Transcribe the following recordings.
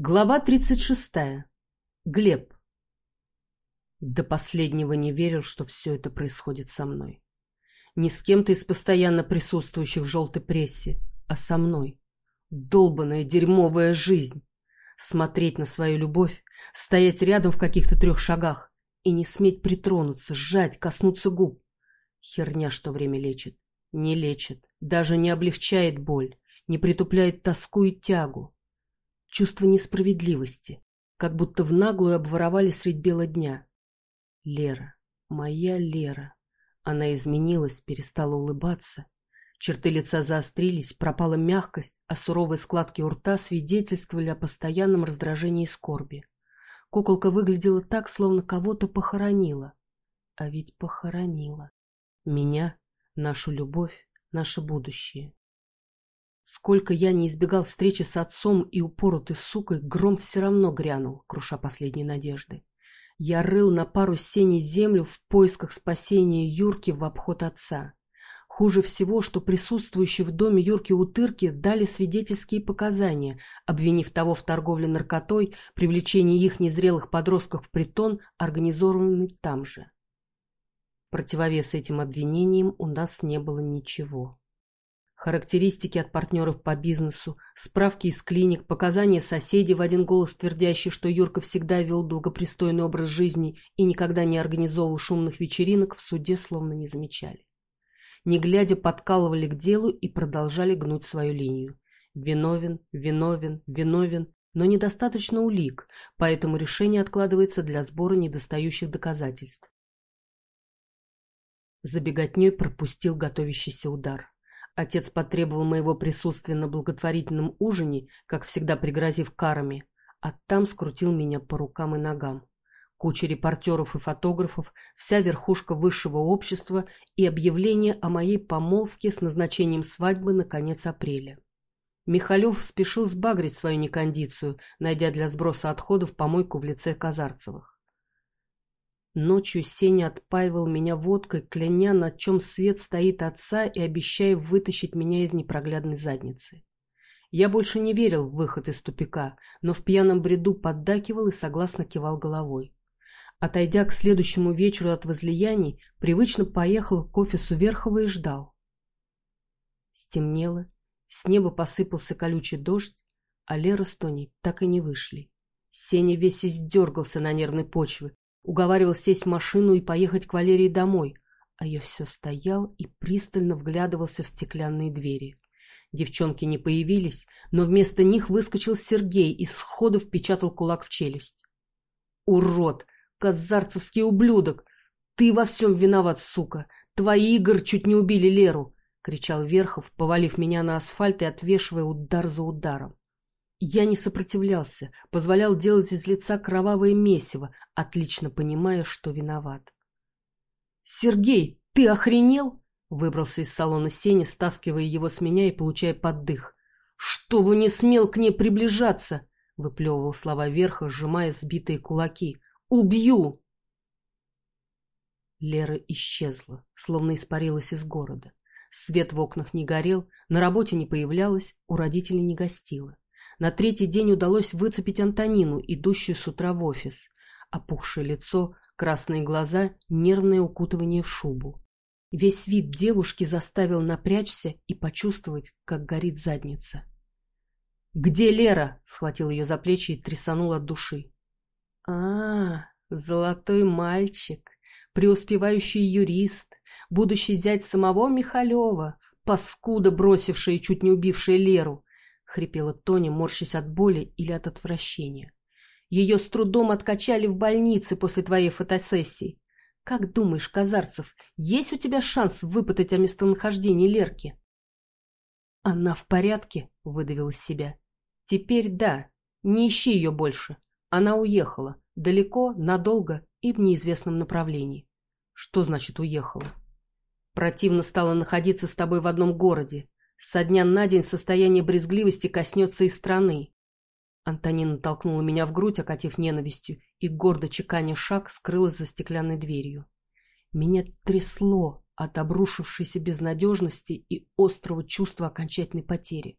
Глава 36. Глеб. До последнего не верил, что все это происходит со мной. Не с кем-то из постоянно присутствующих в желтой прессе, а со мной. Долбаная дерьмовая жизнь. Смотреть на свою любовь, стоять рядом в каких-то трех шагах и не сметь притронуться, сжать, коснуться губ. Херня, что время лечит. Не лечит, даже не облегчает боль, не притупляет тоску и тягу Чувство несправедливости, как будто в наглую обворовали средь бела дня. Лера, моя Лера. Она изменилась, перестала улыбаться. Черты лица заострились, пропала мягкость, а суровые складки у рта свидетельствовали о постоянном раздражении и скорби. Куколка выглядела так, словно кого-то похоронила. А ведь похоронила. Меня, нашу любовь, наше будущее. Сколько я не избегал встречи с отцом и упоротой сукой, гром все равно грянул, круша последние надежды. Я рыл на пару сеней землю в поисках спасения Юрки в обход отца. Хуже всего, что присутствующие в доме Юрки Утырки дали свидетельские показания, обвинив того в торговле наркотой, привлечении их незрелых подростков в притон, организованный там же. Противовес этим обвинениям у нас не было ничего характеристики от партнеров по бизнесу, справки из клиник, показания соседей в один голос твердящие, что Юрка всегда вел долгопристойный образ жизни и никогда не организовывал шумных вечеринок, в суде словно не замечали. Не глядя, подкалывали к делу и продолжали гнуть свою линию. Виновен, виновен, виновен, но недостаточно улик, поэтому решение откладывается для сбора недостающих доказательств. Забеготней пропустил готовящийся удар. Отец потребовал моего присутствия на благотворительном ужине, как всегда пригрозив карами, а там скрутил меня по рукам и ногам. Куча репортеров и фотографов, вся верхушка высшего общества и объявление о моей помолвке с назначением свадьбы на конец апреля. Михалев спешил сбагрить свою некондицию, найдя для сброса отходов помойку в лице Казарцевых. Ночью Сеня отпаивал меня водкой, кляня, на чем свет стоит отца и обещая вытащить меня из непроглядной задницы. Я больше не верил в выход из тупика, но в пьяном бреду поддакивал и согласно кивал головой. Отойдя к следующему вечеру от возлияний, привычно поехал к офису Верхова и ждал. Стемнело, с неба посыпался колючий дождь, а Лера с Тоней так и не вышли. Сеня весь издергался на нервной почве, Уговаривал сесть в машину и поехать к Валерии домой, а я все стоял и пристально вглядывался в стеклянные двери. Девчонки не появились, но вместо них выскочил Сергей и сходу впечатал кулак в челюсть. «Урод! Казарцевский ублюдок! Ты во всем виноват, сука! Твои игр чуть не убили Леру!» — кричал Верхов, повалив меня на асфальт и отвешивая удар за ударом. Я не сопротивлялся, позволял делать из лица кровавое месиво, отлично понимая, что виноват. «Сергей, ты охренел?» Выбрался из салона Сеня, стаскивая его с меня и получая поддых. «Чтобы не смел к ней приближаться!» Выплевывал слова верха, сжимая сбитые кулаки. «Убью!» Лера исчезла, словно испарилась из города. Свет в окнах не горел, на работе не появлялась, у родителей не гостила. На третий день удалось выцепить Антонину, идущую с утра в офис. Опухшее лицо, красные глаза, нервное укутывание в шубу. Весь вид девушки заставил напрячься и почувствовать, как горит задница. «Где Лера?» — схватил ее за плечи и трясанул от души. а, золотой мальчик, преуспевающий юрист, будущий зять самого Михалева, паскуда, бросившая и чуть не убившая Леру, — хрипела Тоня, морщась от боли или от отвращения. «Ее с трудом откачали в больнице после твоей фотосессии. Как думаешь, Казарцев, есть у тебя шанс выпытать о местонахождении Лерки?» «Она в порядке?» — выдавил из себя. «Теперь да. Не ищи ее больше. Она уехала. Далеко, надолго и в неизвестном направлении». «Что значит уехала?» «Противно стало находиться с тобой в одном городе. Со дня на день состояние брезгливости коснется и страны. Антонина толкнула меня в грудь, окатив ненавистью, и, гордо чеканя шаг, скрылась за стеклянной дверью. Меня трясло от обрушившейся безнадежности и острого чувства окончательной потери.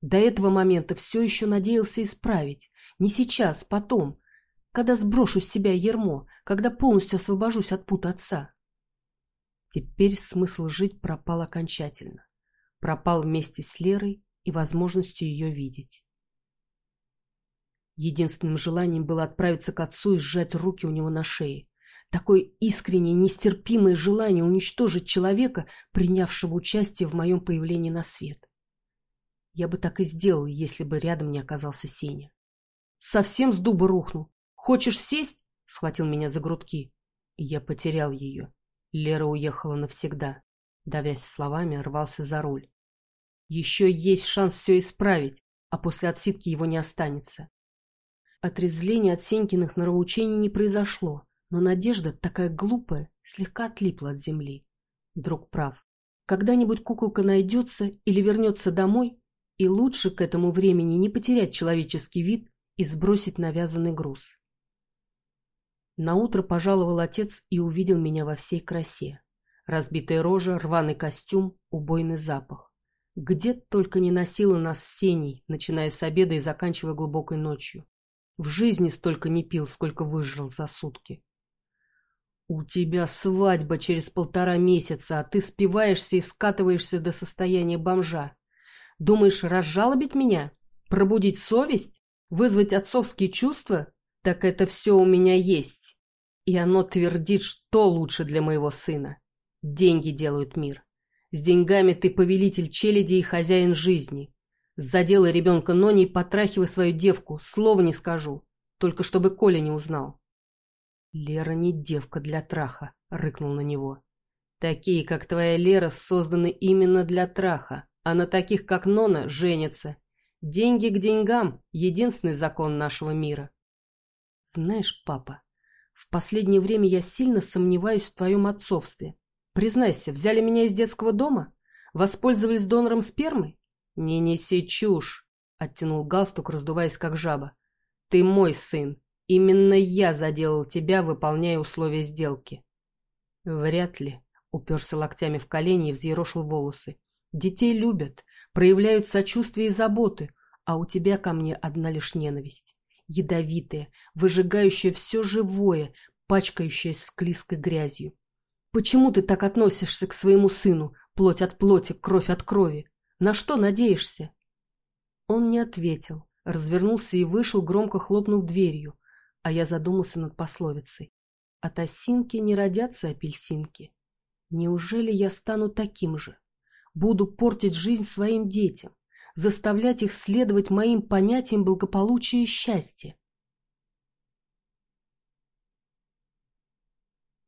До этого момента все еще надеялся исправить, Не сейчас, потом, когда сброшу с себя ермо, когда полностью освобожусь от пут отца. Теперь смысл жить пропал окончательно. Пропал вместе с Лерой и возможностью ее видеть. Единственным желанием было отправиться к отцу и сжать руки у него на шее. Такое искреннее, нестерпимое желание уничтожить человека, принявшего участие в моем появлении на свет. Я бы так и сделал, если бы рядом не оказался Сеня. Совсем с дуба рухнул. Хочешь сесть? Схватил меня за грудки. И я потерял ее. Лера уехала навсегда. Давясь словами, рвался за руль. Еще есть шанс все исправить, а после отсидки его не останется. Отрезление от Сенькиных нравоучений не произошло, но надежда, такая глупая, слегка отлипла от земли. Друг прав. Когда-нибудь куколка найдется или вернется домой, и лучше к этому времени не потерять человеческий вид и сбросить навязанный груз. Наутро пожаловал отец и увидел меня во всей красе. Разбитая рожа, рваный костюм, убойный запах. Где только не носила нас с Сеней, начиная с обеда и заканчивая глубокой ночью. В жизни столько не пил, сколько выжрал за сутки. У тебя свадьба через полтора месяца, а ты спиваешься и скатываешься до состояния бомжа. Думаешь, разжалобить меня? Пробудить совесть? Вызвать отцовские чувства? Так это все у меня есть. И оно твердит, что лучше для моего сына. Деньги делают мир. С деньгами ты повелитель челяди и хозяин жизни. Задела ребенка Нони потрахивай свою девку, слова не скажу. Только чтобы Коля не узнал. Лера не девка для траха, рыкнул на него. Такие, как твоя Лера, созданы именно для траха, а на таких, как Нона, женятся. Деньги к деньгам — единственный закон нашего мира. Знаешь, папа, в последнее время я сильно сомневаюсь в твоем отцовстве. Признайся, взяли меня из детского дома? Воспользовались донором спермы? Не неси чушь, — оттянул галстук, раздуваясь как жаба. Ты мой сын. Именно я заделал тебя, выполняя условия сделки. Вряд ли, — уперся локтями в колени и взъерошил волосы. Детей любят, проявляют сочувствие и заботы, а у тебя ко мне одна лишь ненависть. Ядовитая, выжигающая все живое, пачкающая склизкой грязью. Почему ты так относишься к своему сыну, плоть от плоти, кровь от крови? На что надеешься? Он не ответил, развернулся и вышел, громко хлопнув дверью, а я задумался над пословицей. От осинки не родятся апельсинки. Неужели я стану таким же? Буду портить жизнь своим детям, заставлять их следовать моим понятиям благополучия и счастья.